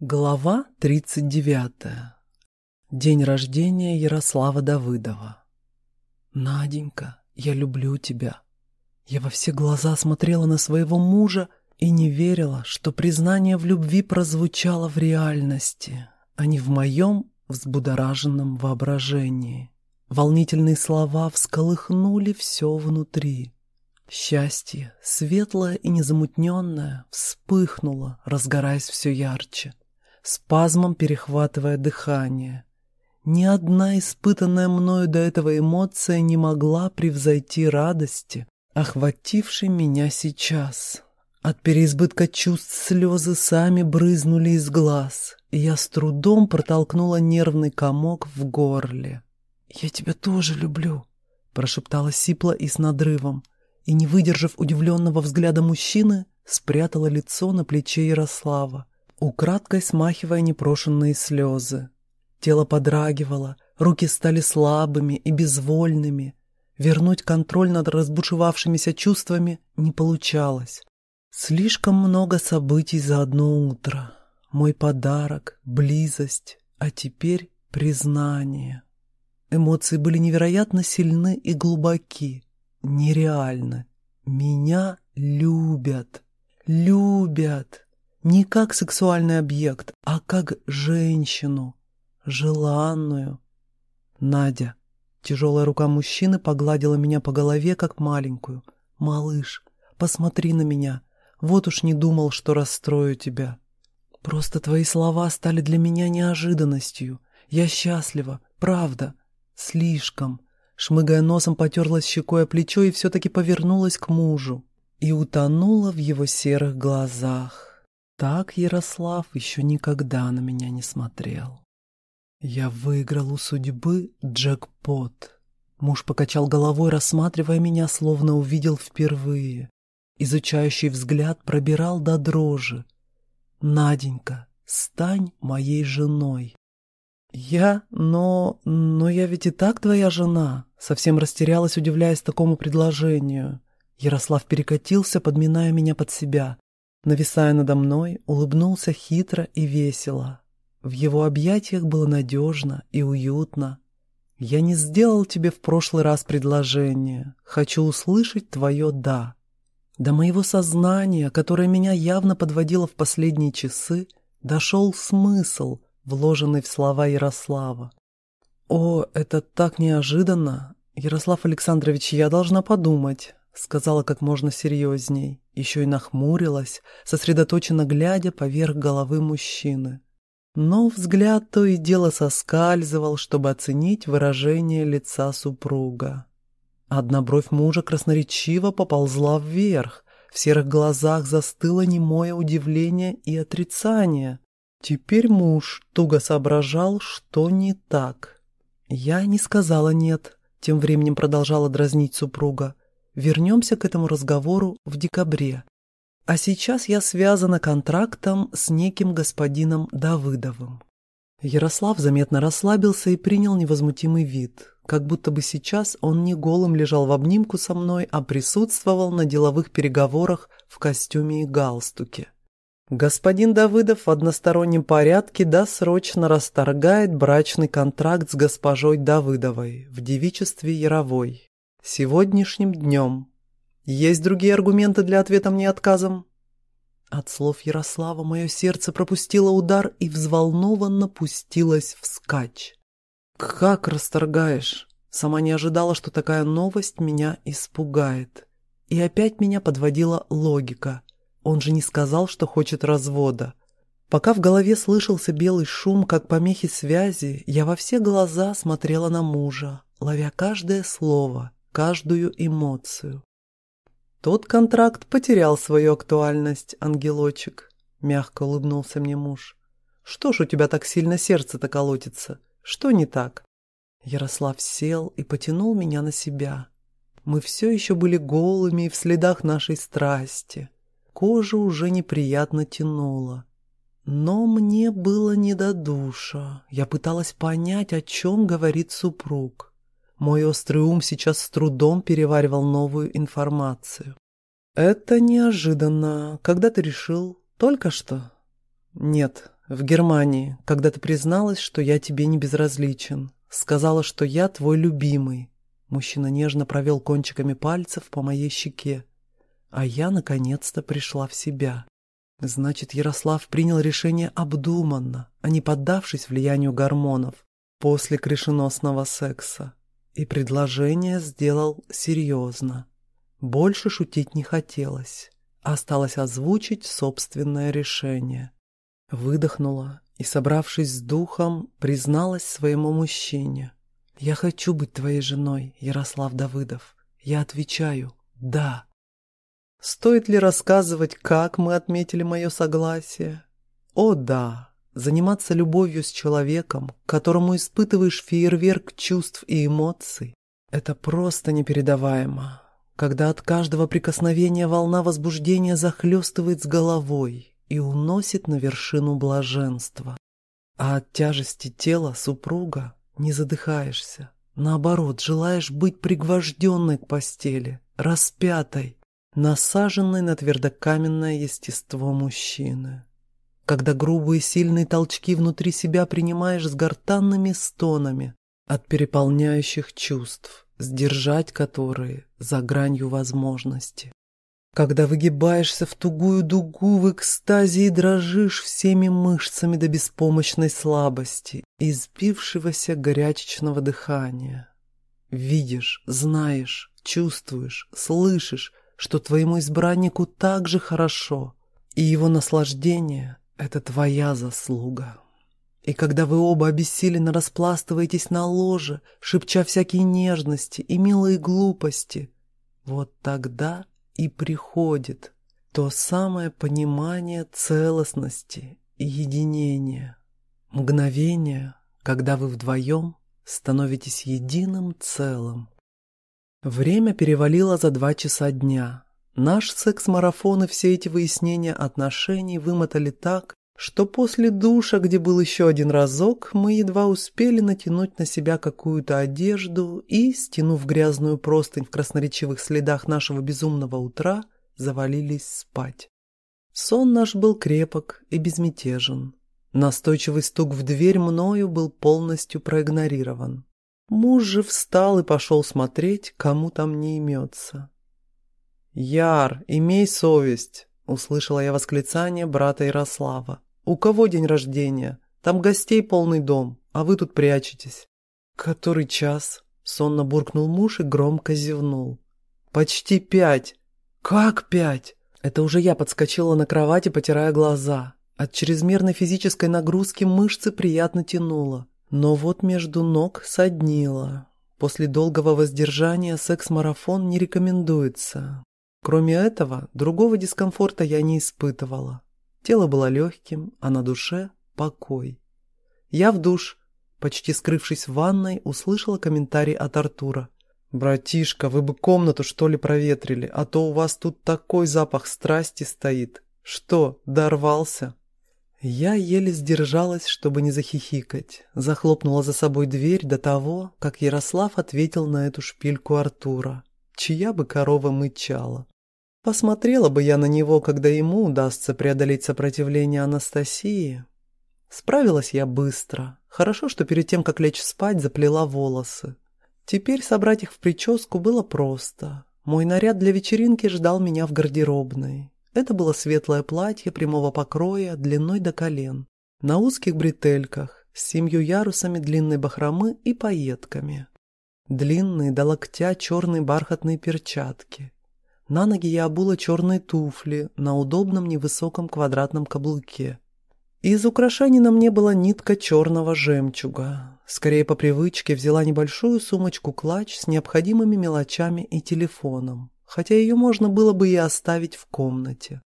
Глава 39. День рождения Ярослава Давыдова. «Наденька, я люблю тебя». Я во все глаза смотрела на своего мужа и не верила, что признание в любви прозвучало в реальности, а не в моем взбудораженном воображении. Волнительные слова всколыхнули все внутри. Счастье, светлое и незамутненное, вспыхнуло, разгораясь все ярче спазмом перехватывая дыхание. Ни одна испытанная мною до этого эмоция не могла превзойти радости, охватившей меня сейчас. От переизбытка чувств слезы сами брызнули из глаз, и я с трудом протолкнула нервный комок в горле. «Я тебя тоже люблю», — прошептала Сипла и с надрывом, и, не выдержав удивленного взгляда мужчины, спрятала лицо на плече Ярослава украдкой смахивая непрошенные слезы. Тело подрагивало, руки стали слабыми и безвольными. Вернуть контроль над разбушевавшимися чувствами не получалось. Слишком много событий за одно утро. Мой подарок, близость, а теперь признание. Эмоции были невероятно сильны и глубоки, нереальны. Меня любят, любят. Не как сексуальный объект, а как женщину, желанную. Надя. Тяжелая рука мужчины погладила меня по голове, как маленькую. «Малыш, посмотри на меня. Вот уж не думал, что расстрою тебя. Просто твои слова стали для меня неожиданностью. Я счастлива, правда. Слишком». Шмыгая носом, потерлась щекой о плечо и все-таки повернулась к мужу. И утонула в его серых глазах. Так Ярослав еще никогда на меня не смотрел. Я выиграл у судьбы джекпот. Муж покачал головой, рассматривая меня, словно увидел впервые. Изучающий взгляд пробирал до дрожи. «Наденька, стань моей женой». «Я? Но... но я ведь и так твоя жена», — совсем растерялась, удивляясь такому предложению. Ярослав перекатился, подминая меня под себя нависая надо мной, улыбнулся хитро и весело. В его объятиях было надежно и уютно. «Я не сделал тебе в прошлый раз предложение. Хочу услышать твое «да». До моего сознания, которое меня явно подводило в последние часы, дошел смысл, вложенный в слова Ярослава. «О, это так неожиданно! Ярослав Александрович, я должна подумать сказала как можно серьезней, еще и нахмурилась, сосредоточенно глядя поверх головы мужчины. Но взгляд то и дело соскальзывал, чтобы оценить выражение лица супруга. Одна бровь мужа красноречиво поползла вверх, в серых глазах застыло немое удивление и отрицание. Теперь муж туго соображал, что не так. «Я не сказала «нет», — тем временем продолжала дразнить супруга. Вернемся к этому разговору в декабре. А сейчас я связана контрактом с неким господином Давыдовым. Ярослав заметно расслабился и принял невозмутимый вид, как будто бы сейчас он не голым лежал в обнимку со мной, а присутствовал на деловых переговорах в костюме и галстуке. Господин Давыдов в одностороннем порядке досрочно расторгает брачный контракт с госпожой Давыдовой в девичестве Яровой сегодняшним днем. Есть другие аргументы для ответа мне отказом?» От слов Ярослава мое сердце пропустило удар и взволнованно пустилось вскачь. «Как расторгаешь?» Сама не ожидала, что такая новость меня испугает. И опять меня подводила логика. Он же не сказал, что хочет развода. Пока в голове слышался белый шум, как помехи связи, я во все глаза смотрела на мужа, ловя каждое слово каждую эмоцию. Тот контракт потерял свою актуальность, ангелочек, мягко улыбнулся мне муж. Что ж у тебя так сильно сердце-то колотится? Что не так? Ярослав сел и потянул меня на себя. Мы все еще были голыми и в следах нашей страсти. Кожа уже неприятно тянула. Но мне было не до душа. Я пыталась понять, о чем говорит супруг. Мой острый ум сейчас с трудом переваривал новую информацию. «Это неожиданно. Когда ты решил? Только что?» «Нет, в Германии, когда ты призналась, что я тебе не безразличен. Сказала, что я твой любимый. Мужчина нежно провел кончиками пальцев по моей щеке. А я, наконец-то, пришла в себя. Значит, Ярослав принял решение обдуманно, а не поддавшись влиянию гормонов после крышеносного секса. И предложение сделал серьезно. Больше шутить не хотелось. Осталось озвучить собственное решение. Выдохнула и, собравшись с духом, призналась своему мужчине. «Я хочу быть твоей женой, Ярослав Давыдов. Я отвечаю «да». Стоит ли рассказывать, как мы отметили мое согласие? О да, заниматься любовью с человеком, которому испытываешь фейерверк чувств и эмоций, это просто непередаваемо, когда от каждого прикосновения волна возбуждения захлестывает с головой и уносит на вершину блаженства. А от тяжести тела супруга не задыхаешься. Наоборот, желаешь быть пригвожденной к постели, распятой, насаженной на твердокаменное естество мужчины. Когда грубые сильные толчки внутри себя принимаешь с гортанными стонами от переполняющих чувств, сдержать которые за гранью возможности. Когда выгибаешься в тугую дугу в экстазе и дрожишь всеми мышцами до беспомощной слабости и сбившегося горячечного дыхания. Видишь, знаешь, чувствуешь, слышишь, что твоему избраннику так же хорошо, и его наслаждение — это твоя заслуга. И когда вы оба обессиленно распластываетесь на ложе, шепча всякие нежности и милые глупости, вот тогда и приходит то самое понимание целостности и единения. Мгновение, когда вы вдвоем становитесь единым целым. Время перевалило за два часа дня. Наш секс-марафон и все эти выяснения отношений вымотали так, что после душа, где был еще один разок, мы едва успели натянуть на себя какую-то одежду и, стянув грязную простынь в красноречивых следах нашего безумного утра, завалились спать. Сон наш был крепок и безмятежен. Настойчивый стук в дверь мною был полностью проигнорирован. Муж же встал и пошел смотреть, кому там не имется. «Яр, имей совесть!» — услышала я восклицание брата Ярослава. «У кого день рождения? Там гостей полный дом, а вы тут прячетесь». «Который час?» — сонно буркнул муж и громко зевнул. «Почти пять!» «Как пять?» Это уже я подскочила на кровати, потирая глаза. От чрезмерной физической нагрузки мышцы приятно тянуло. Но вот между ног соднило. После долгого воздержания секс-марафон не рекомендуется. Кроме этого, другого дискомфорта я не испытывала. Тело было легким, а на душе – покой. Я в душ, почти скрывшись в ванной, услышала комментарий от Артура. «Братишка, вы бы комнату что ли проветрили, а то у вас тут такой запах страсти стоит. Что, дорвался?» Я еле сдержалась, чтобы не захихикать. Захлопнула за собой дверь до того, как Ярослав ответил на эту шпильку Артура, чья бы корова мычала. Посмотрела бы я на него, когда ему удастся преодолеть сопротивление Анастасии. Справилась я быстро. Хорошо, что перед тем, как лечь спать, заплела волосы. Теперь собрать их в прическу было просто. Мой наряд для вечеринки ждал меня в гардеробной. Это было светлое платье прямого покроя, длиной до колен, на узких бретельках, с семью ярусами длинной бахромы и пайетками. Длинные до локтя черные бархатные перчатки. На ноги я обула черные туфли на удобном невысоком квадратном каблуке. Из украшений на мне была нитка черного жемчуга. Скорее по привычке взяла небольшую сумочку-клатч с необходимыми мелочами и телефоном хотя ее можно было бы и оставить в комнате.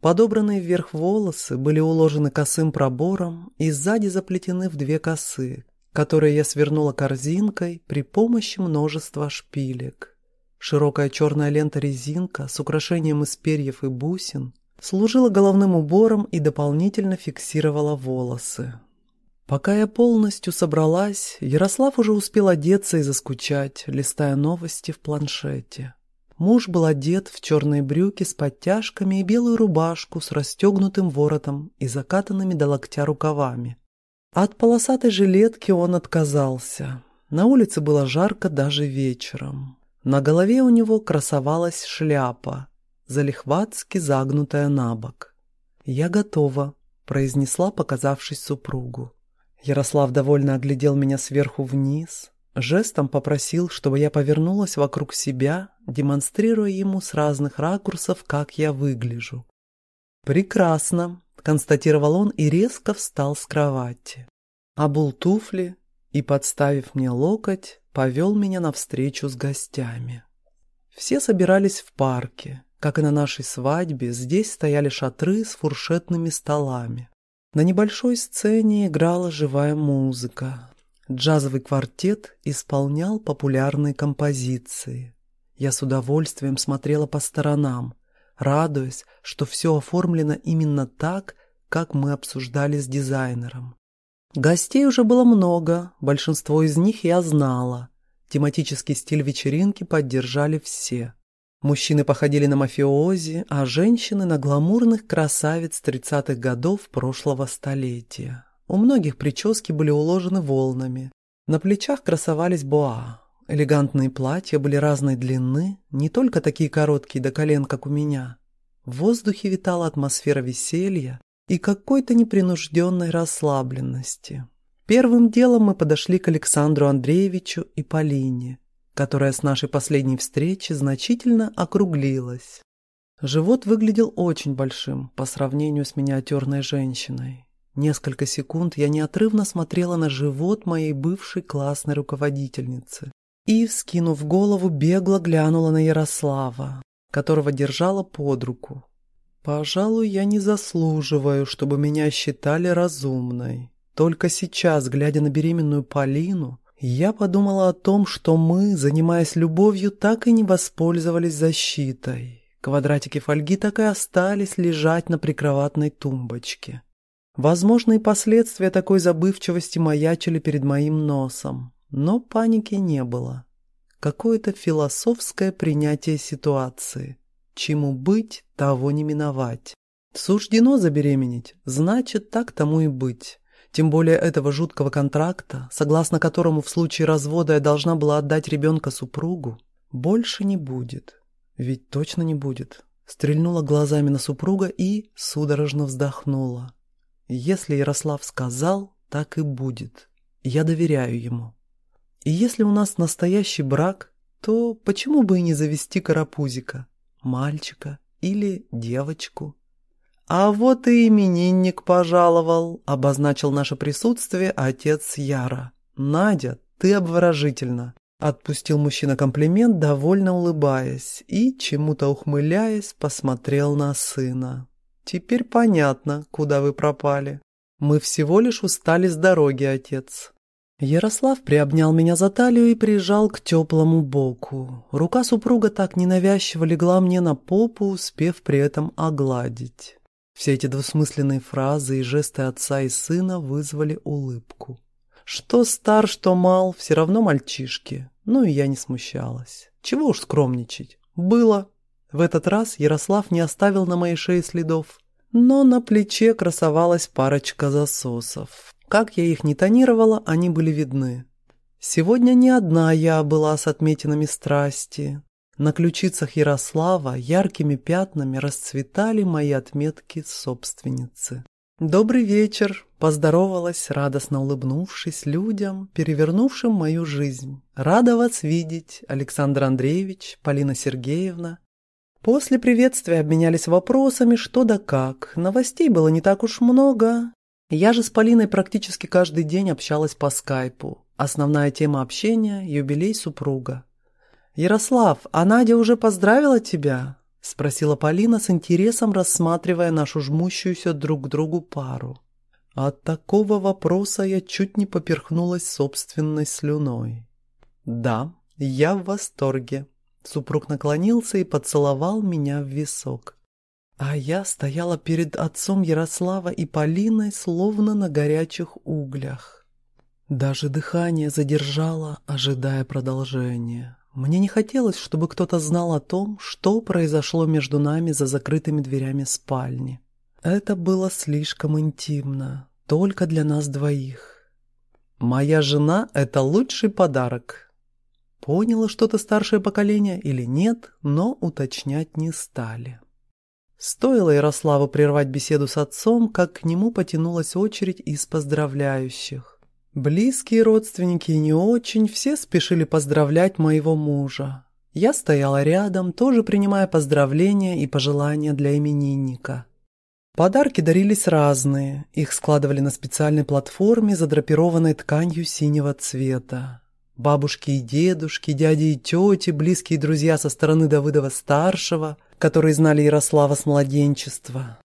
Подобранные вверх волосы были уложены косым пробором и сзади заплетены в две косы, которые я свернула корзинкой при помощи множества шпилек. Широкая черная лента-резинка с украшением из перьев и бусин служила головным убором и дополнительно фиксировала волосы. Пока я полностью собралась, Ярослав уже успел одеться и заскучать, листая новости в планшете. Муж был одет в черные брюки с подтяжками и белую рубашку с расстегнутым воротом и закатанными до локтя рукавами. От полосатой жилетки он отказался. На улице было жарко даже вечером. На голове у него красовалась шляпа, залихватски загнутая на бок. «Я готова», — произнесла, показавшись супругу. Ярослав довольно оглядел меня сверху вниз, жестом попросил, чтобы я повернулась вокруг себя, демонстрируя ему с разных ракурсов, как я выгляжу. «Прекрасно», — констатировал он и резко встал с кровати. Обул туфли и, подставив мне локоть, повел меня навстречу с гостями. Все собирались в парке. Как и на нашей свадьбе, здесь стояли шатры с фуршетными столами. На небольшой сцене играла живая музыка. Джазовый квартет исполнял популярные композиции. Я с удовольствием смотрела по сторонам, радуясь, что все оформлено именно так, как мы обсуждали с дизайнером. Гостей уже было много, большинство из них я знала. Тематический стиль вечеринки поддержали все. Мужчины походили на мафиози, а женщины на гламурных красавиц 30-х годов прошлого столетия. У многих прически были уложены волнами. На плечах красовались боа. Элегантные платья были разной длины, не только такие короткие до колен, как у меня. В воздухе витала атмосфера веселья, и какой-то непринужденной расслабленности. Первым делом мы подошли к Александру Андреевичу и Полине, которая с нашей последней встречи значительно округлилась. Живот выглядел очень большим по сравнению с миниатюрной женщиной. Несколько секунд я неотрывно смотрела на живот моей бывшей классной руководительницы и, вскинув голову, бегло глянула на Ярослава, которого держала под руку. Пожалуй, я не заслуживаю, чтобы меня считали разумной. Только сейчас, глядя на беременную Полину, я подумала о том, что мы, занимаясь любовью, так и не воспользовались защитой. Квадратики фольги так и остались лежать на прикроватной тумбочке. Возможные последствия такой забывчивости маячили перед моим носом, но паники не было. Какое-то философское принятие ситуации. Чему быть, того не миновать. Суждено забеременеть, значит, так тому и быть. Тем более этого жуткого контракта, согласно которому в случае развода я должна была отдать ребенка супругу, больше не будет. Ведь точно не будет. Стрельнула глазами на супруга и судорожно вздохнула. Если Ярослав сказал, так и будет. Я доверяю ему. И если у нас настоящий брак, то почему бы и не завести карапузика? Мальчика или девочку. «А вот и именинник пожаловал», — обозначил наше присутствие отец Яра. «Надя, ты обворожительна», — отпустил мужчина комплимент, довольно улыбаясь, и, чему-то ухмыляясь, посмотрел на сына. «Теперь понятно, куда вы пропали. Мы всего лишь устали с дороги, отец. Ярослав приобнял меня за талию и прижал к теплому боку. Рука супруга так ненавязчиво легла мне на попу, успев при этом огладить. Все эти двусмысленные фразы и жесты отца и сына вызвали улыбку. Что стар, что мал, все равно мальчишки. Ну и я не смущалась. Чего уж скромничать. Было. В этот раз Ярослав не оставил на моей шее следов. Но на плече красовалась парочка засосов. Как я их не тонировала, они были видны. Сегодня не одна я была с отметинами страсти. На ключицах Ярослава яркими пятнами расцветали мои отметки собственницы. «Добрый вечер!» – поздоровалась, радостно улыбнувшись людям, перевернувшим мою жизнь. «Рада вас видеть, Александр Андреевич, Полина Сергеевна». После приветствия обменялись вопросами, что да как. Новостей было не так уж много, я же с Полиной практически каждый день общалась по скайпу. Основная тема общения – юбилей супруга. «Ярослав, а Надя уже поздравила тебя?» – спросила Полина с интересом, рассматривая нашу жмущуюся друг к другу пару. От такого вопроса я чуть не поперхнулась собственной слюной. «Да, я в восторге». Супруг наклонился и поцеловал меня в висок. А я стояла перед отцом Ярослава и Полиной, словно на горячих углях. Даже дыхание задержала, ожидая продолжения. Мне не хотелось, чтобы кто-то знал о том, что произошло между нами за закрытыми дверями спальни. Это было слишком интимно, только для нас двоих. Моя жена — это лучший подарок. Поняло что-то старшее поколение или нет, но уточнять не стали. Стоило Ярославу прервать беседу с отцом, как к нему потянулась очередь из поздравляющих. Близкие родственники не очень, все спешили поздравлять моего мужа. Я стояла рядом, тоже принимая поздравления и пожелания для именинника. Подарки дарились разные, их складывали на специальной платформе, задрапированной тканью синего цвета. Бабушки и дедушки, дяди и тети, близкие друзья со стороны Давыдова-старшего, которые знали Ярослава с младенчества.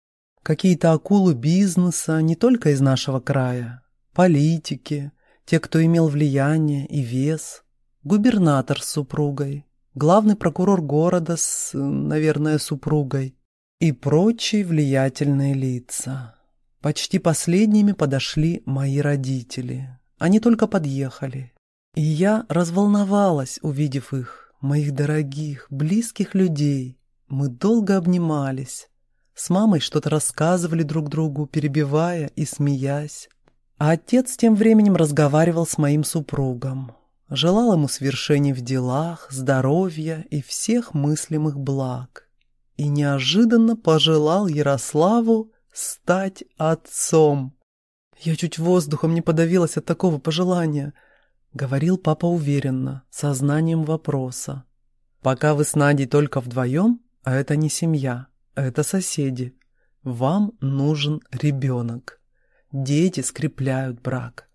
Какие-то акулы бизнеса, не только из нашего края, политики, те, кто имел влияние и вес, губернатор с супругой, главный прокурор города с, наверное, супругой и прочие влиятельные лица. Почти последними подошли мои родители. Они только подъехали. И я разволновалась, увидев их, моих дорогих, близких людей. Мы долго обнимались. С мамой что-то рассказывали друг другу, перебивая и смеясь. А отец тем временем разговаривал с моим супругом. Желал ему свершений в делах, здоровья и всех мыслимых благ. И неожиданно пожелал Ярославу стать отцом. Я чуть воздухом не подавилась от такого пожелания, говорил папа уверенно, сознанием вопроса. Пока вы с Надей только вдвоем, а это не семья, это соседи, вам нужен ребенок. Дети скрепляют брак.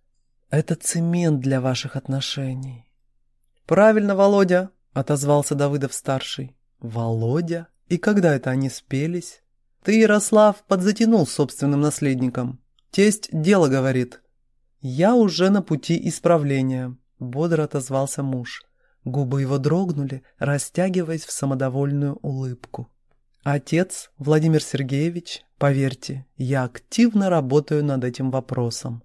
Это цемент для ваших отношений. Правильно, Володя, отозвался Давыдов-старший. Володя? И когда это они спелись? Ты, Ярослав, подзатянул собственным наследником. Тесть дело говорит. Я уже на пути исправления, бодро отозвался муж. Губы его дрогнули, растягиваясь в самодовольную улыбку. Отец, Владимир Сергеевич, поверьте, я активно работаю над этим вопросом.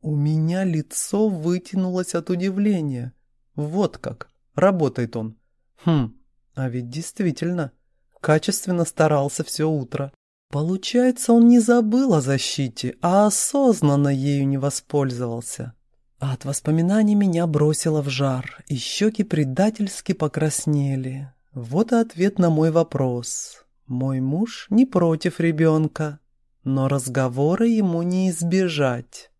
У меня лицо вытянулось от удивления. Вот как. Работает он. Хм, а ведь действительно, качественно старался все утро. Получается, он не забыл о защите, а осознанно ею не воспользовался. А от воспоминаний меня бросило в жар, и щеки предательски покраснели. Вот и ответ на мой вопрос. Мой муж не против ребенка, но разговора ему не избежать.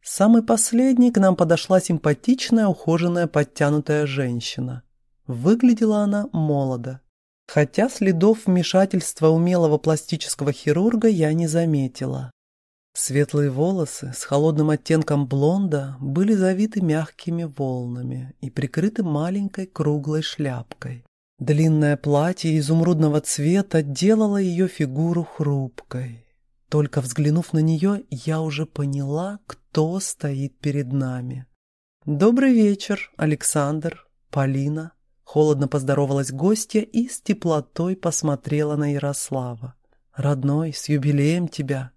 Самый последний к нам подошла симпатичная, ухоженная, подтянутая женщина. Выглядела она молодо. Хотя следов вмешательства умелого пластического хирурга я не заметила. Светлые волосы с холодным оттенком блонда были завиты мягкими волнами и прикрыты маленькой круглой шляпкой. Длинное платье изумрудного цвета делало ее фигуру хрупкой. Только взглянув на нее, я уже поняла, кто стоит перед нами. «Добрый вечер, Александр, Полина», — холодно поздоровалась гостья и с теплотой посмотрела на Ярослава. «Родной, с юбилеем тебя!»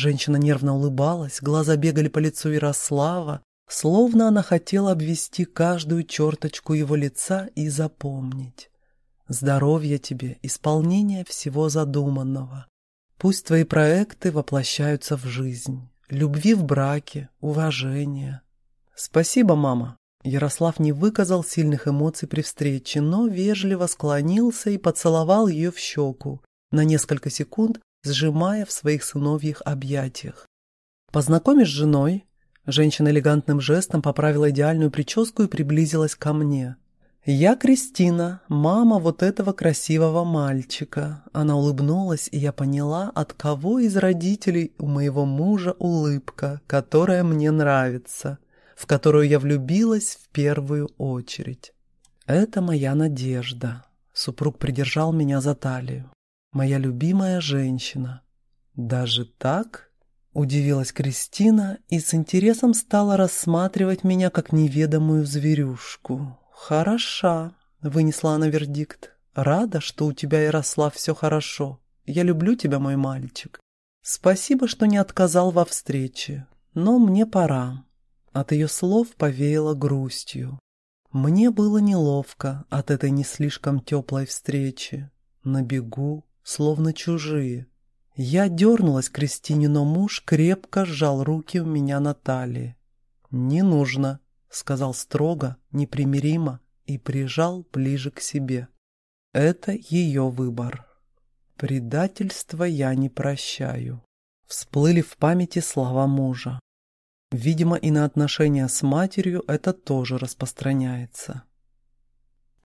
Женщина нервно улыбалась, глаза бегали по лицу Ярослава, словно она хотела обвести каждую черточку его лица и запомнить. Здоровья тебе, исполнения всего задуманного. Пусть твои проекты воплощаются в жизнь. Любви в браке, уважения. Спасибо, мама. Ярослав не выказал сильных эмоций при встрече, но вежливо склонился и поцеловал ее в щеку, на несколько секунд сжимая в своих сыновьих объятиях. Познакомишь с женой? Женщина элегантным жестом поправила идеальную прическу и приблизилась ко мне. «Я Кристина, мама вот этого красивого мальчика». Она улыбнулась, и я поняла, от кого из родителей у моего мужа улыбка, которая мне нравится, в которую я влюбилась в первую очередь. «Это моя надежда». Супруг придержал меня за талию. «Моя любимая женщина». «Даже так?» — удивилась Кристина и с интересом стала рассматривать меня как неведомую зверюшку. «Хороша», — вынесла она вердикт. «Рада, что у тебя, Ярослав, все хорошо. Я люблю тебя, мой мальчик. Спасибо, что не отказал во встрече. Но мне пора». От ее слов повеяло грустью. Мне было неловко от этой не слишком теплой встречи. На бегу, словно чужие. Я дернулась к Кристине, но муж крепко сжал руки у меня на талии. «Не нужно», — сказал строго, непримиримо и прижал ближе к себе. «Это ее выбор. Предательство я не прощаю». Всплыли в памяти слова мужа. Видимо, и на отношения с матерью это тоже распространяется.